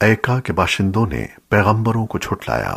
ایکا کے باشندوں نے پیغمبروں کو جھٹلایا